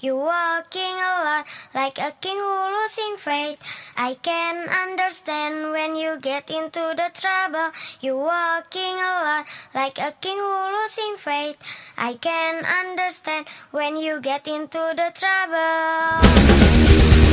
You're walking alone like a king who losing faith. I can understand when you get into the trouble. You're walking alone like a king who losing faith. I can understand when you get into the trouble.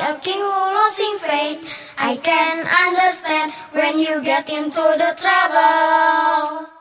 A king who losing faith. I can understand when you get into the trouble.